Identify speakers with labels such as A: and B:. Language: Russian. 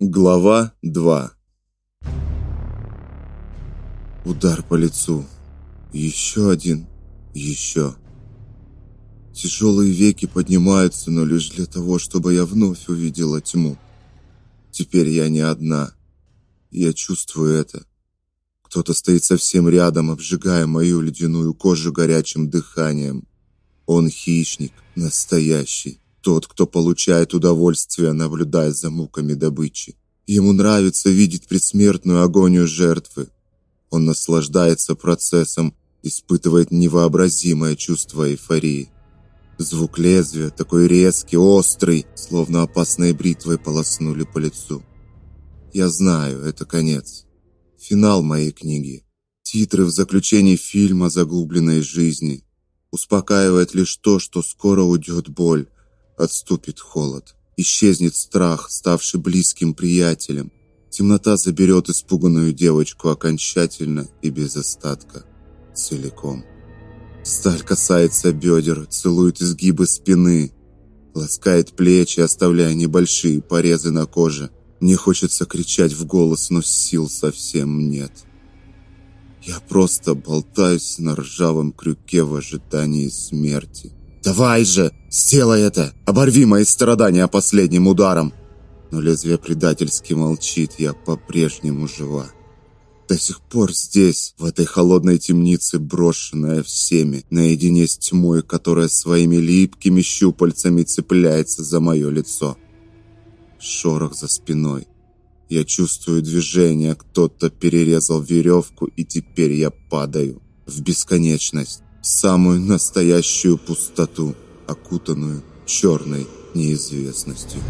A: Глава 2 Удар по лицу. Еще один. Еще. Тяжелые веки поднимаются, но лишь для того, чтобы я вновь увидела тьму. Теперь я не одна. Я чувствую это. Кто-то стоит совсем рядом, обжигая мою ледяную кожу горячим дыханием. Он хищник, настоящий. Тот, кто получает удовольствие, наблюдая за муками добычи. Ему нравится видеть предсмертную агонию жертвы. Он наслаждается процессом, испытывает невообразимое чувство эйфории. Звук лезвия, такой резкий, острый, словно опасной бритвой полоснули по лицу. Я знаю, это конец. Финал моей книги. Титры в заключении фильма загубленной жизни. Успокаивает лишь то, что скоро уйдет боль, отступит холод. Исчезнет страх, ставший близким приятелем. Темнота заберет испуганную девочку окончательно и без остатка. Целиком. Сталь касается бедер, целует изгибы спины, ласкает плечи, оставляя небольшие порезы на коже. Мне хочется кричать в голос, но сил совсем нет. Я просто болтаюсь на ржавом крюке в ожидании смерти. «Давай же! Сделай это! Оборви мои страдания последним ударом!» Но лезвие предательски молчит, я по-прежнему жива. До сих пор здесь, в этой холодной темнице, брошенная всеми, наедине с тьмой, которая своими липкими щупальцами цепляется за мое лицо. Шорох за спиной. Я чувствую движение, кто-то перерезал веревку, и теперь я падаю в бесконечность самую настоящую пустоту, окутанную черной неизвестностью.